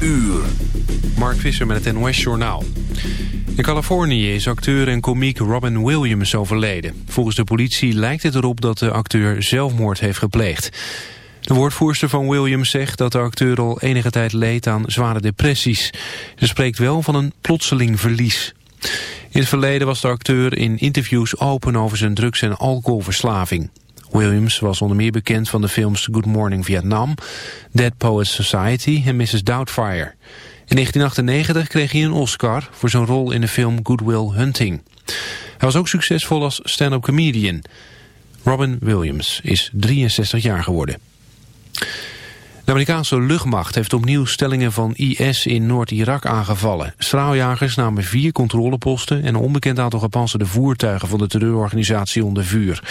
uur. Mark Visser met het NOS-journaal. In Californië is acteur en komiek Robin Williams overleden. Volgens de politie lijkt het erop dat de acteur zelfmoord heeft gepleegd. De woordvoerster van Williams zegt dat de acteur al enige tijd leed aan zware depressies. Ze spreekt wel van een plotseling verlies. In het verleden was de acteur in interviews open over zijn drugs- en alcoholverslaving. Williams was onder meer bekend van de films Good Morning Vietnam, Dead Poets Society en Mrs. Doubtfire. In 1998 kreeg hij een Oscar voor zijn rol in de film Good Will Hunting. Hij was ook succesvol als stand-up comedian. Robin Williams is 63 jaar geworden. De Amerikaanse luchtmacht heeft opnieuw stellingen van IS in Noord-Irak aangevallen. Straaljagers namen vier controleposten en een onbekend aantal gepantserde voertuigen van de terreurorganisatie onder vuur.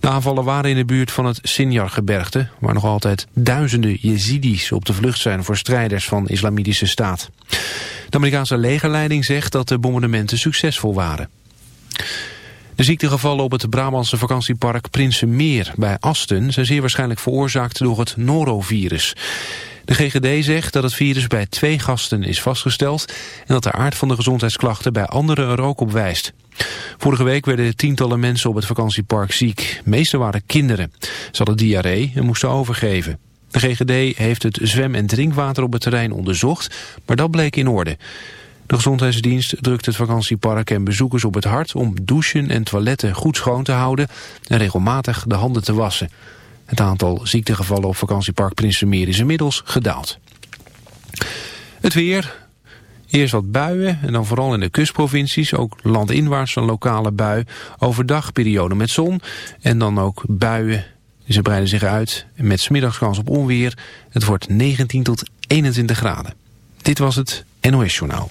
De aanvallen waren in de buurt van het Sinjar-gebergte, waar nog altijd duizenden Jezidis op de vlucht zijn voor strijders van Islamitische Staat. De Amerikaanse legerleiding zegt dat de bombardementen succesvol waren. De ziektegevallen op het Brabantse vakantiepark Prinsenmeer bij Asten zijn zeer waarschijnlijk veroorzaakt door het norovirus. De GGD zegt dat het virus bij twee gasten is vastgesteld en dat de aard van de gezondheidsklachten bij anderen er ook op wijst. Vorige week werden tientallen mensen op het vakantiepark ziek. Meeste waren kinderen. Ze hadden diarree en moesten overgeven. De GGD heeft het zwem- en drinkwater op het terrein onderzocht, maar dat bleek in orde. De gezondheidsdienst drukt het vakantiepark en bezoekers op het hart om douchen en toiletten goed schoon te houden en regelmatig de handen te wassen. Het aantal ziektegevallen op vakantiepark Prinsenmeer is inmiddels gedaald. Het weer. Eerst wat buien en dan vooral in de kustprovincies. Ook landinwaarts een lokale bui. Overdag periode met zon en dan ook buien. Ze breiden zich uit met smiddags kans op onweer. Het wordt 19 tot 21 graden. Dit was het NOS Journaal.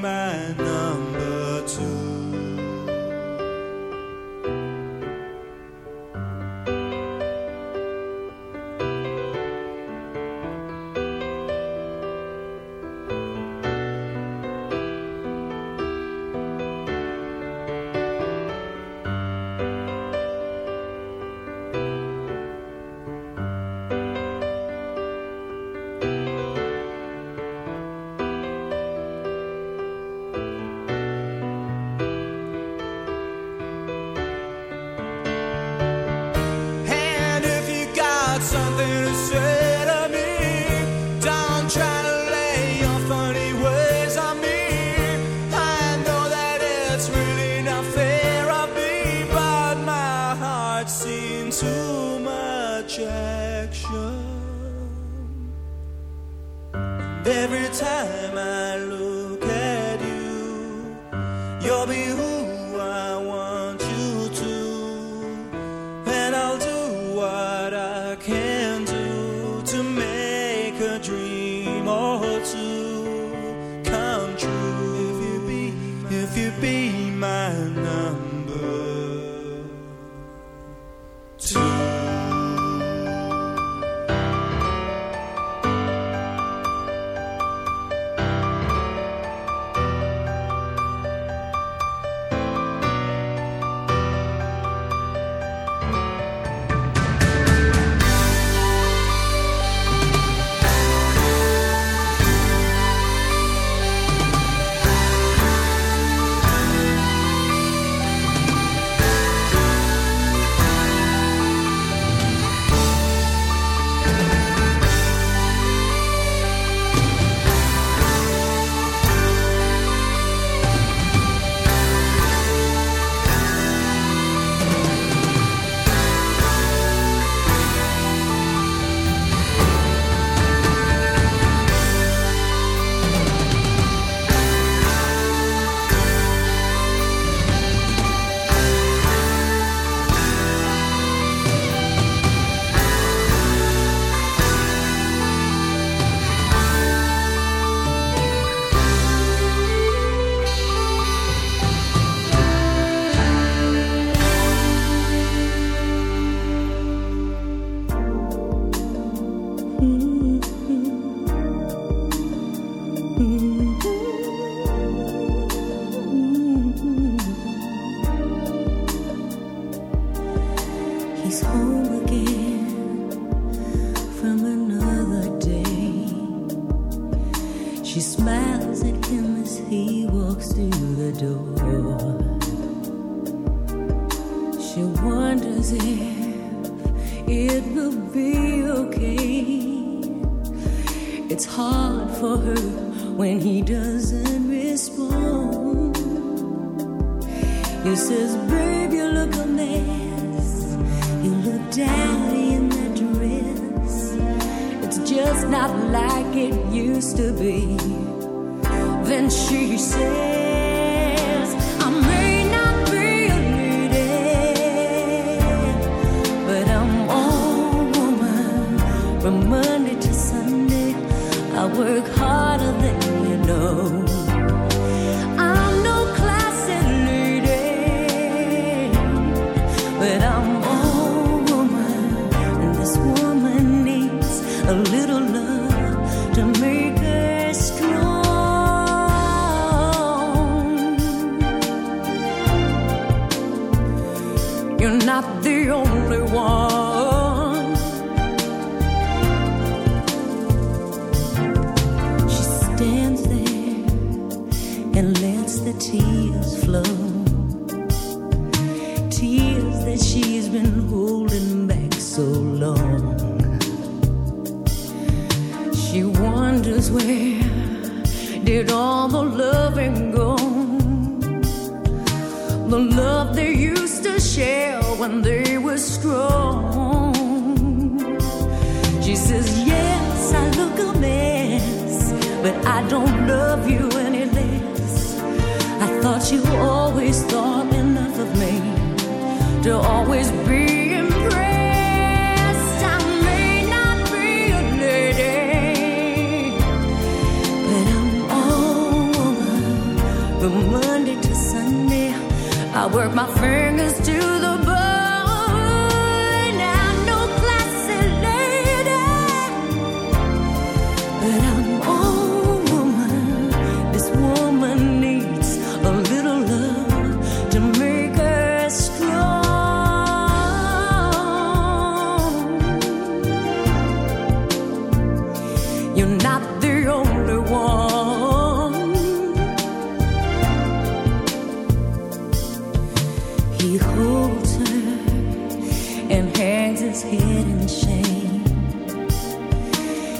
My number two.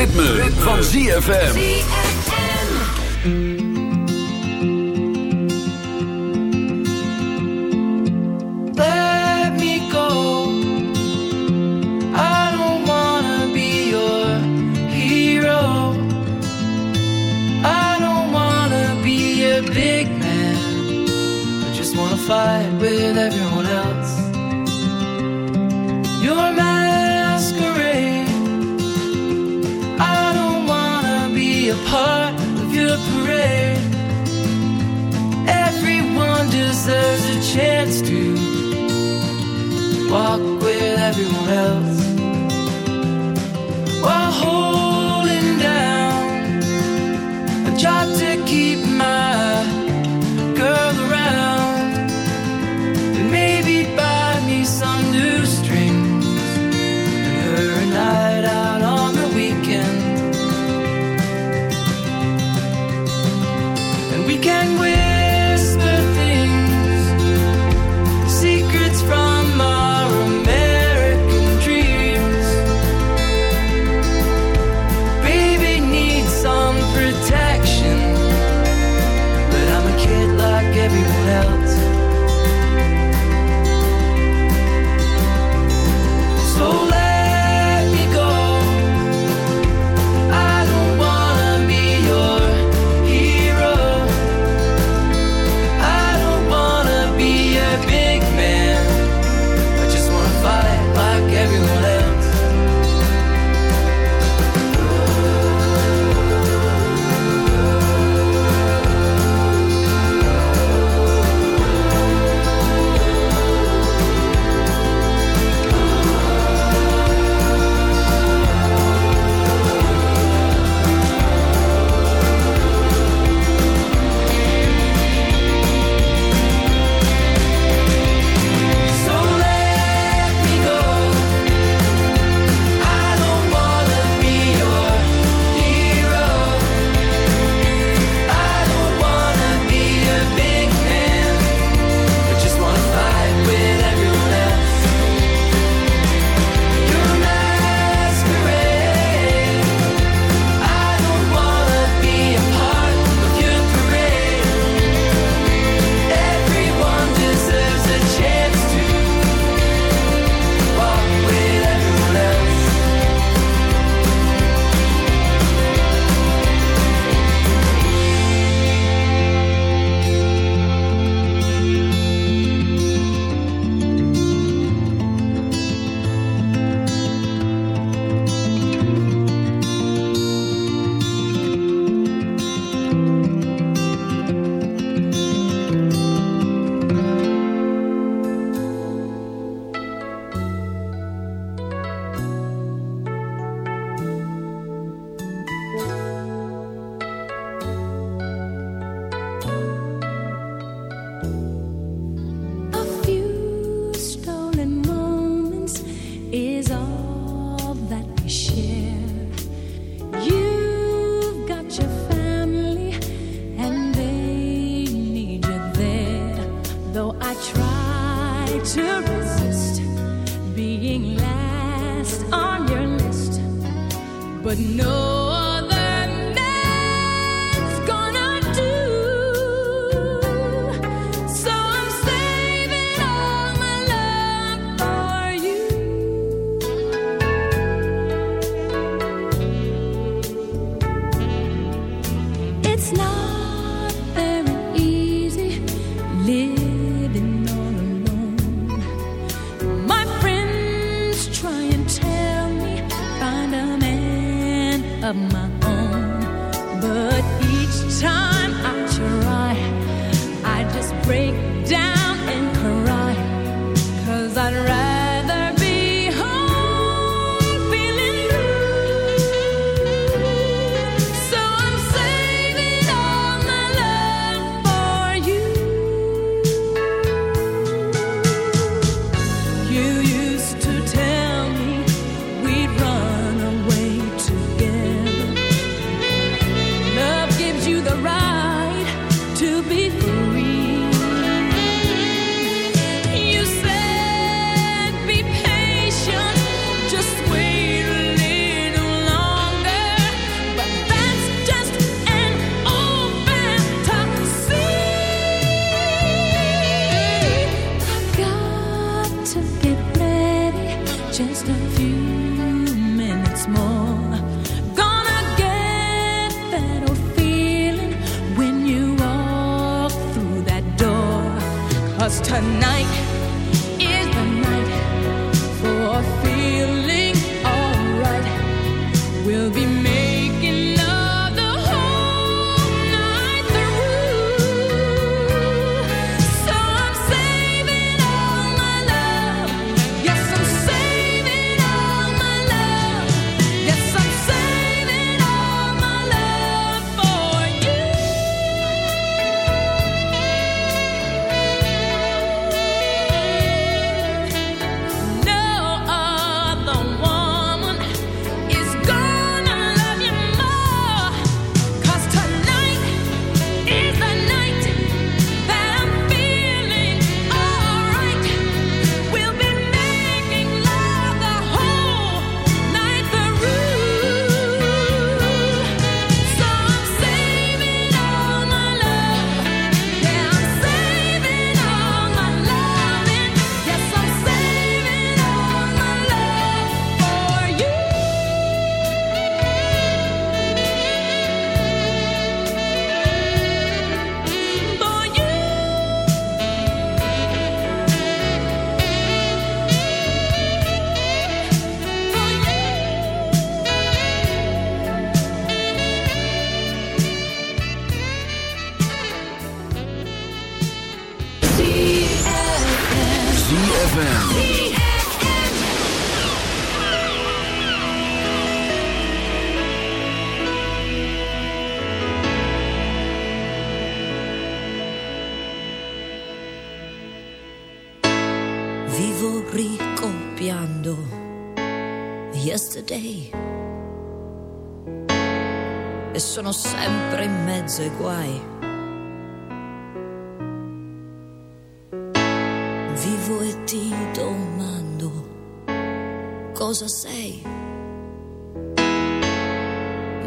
ritme, ritme. Let me go. I don't wanna be your hero. I don't wanna be a big man. I just wanna fight with everyone. There's a chance to walk with everyone else. While holding down a job to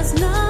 does not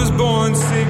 was born sick.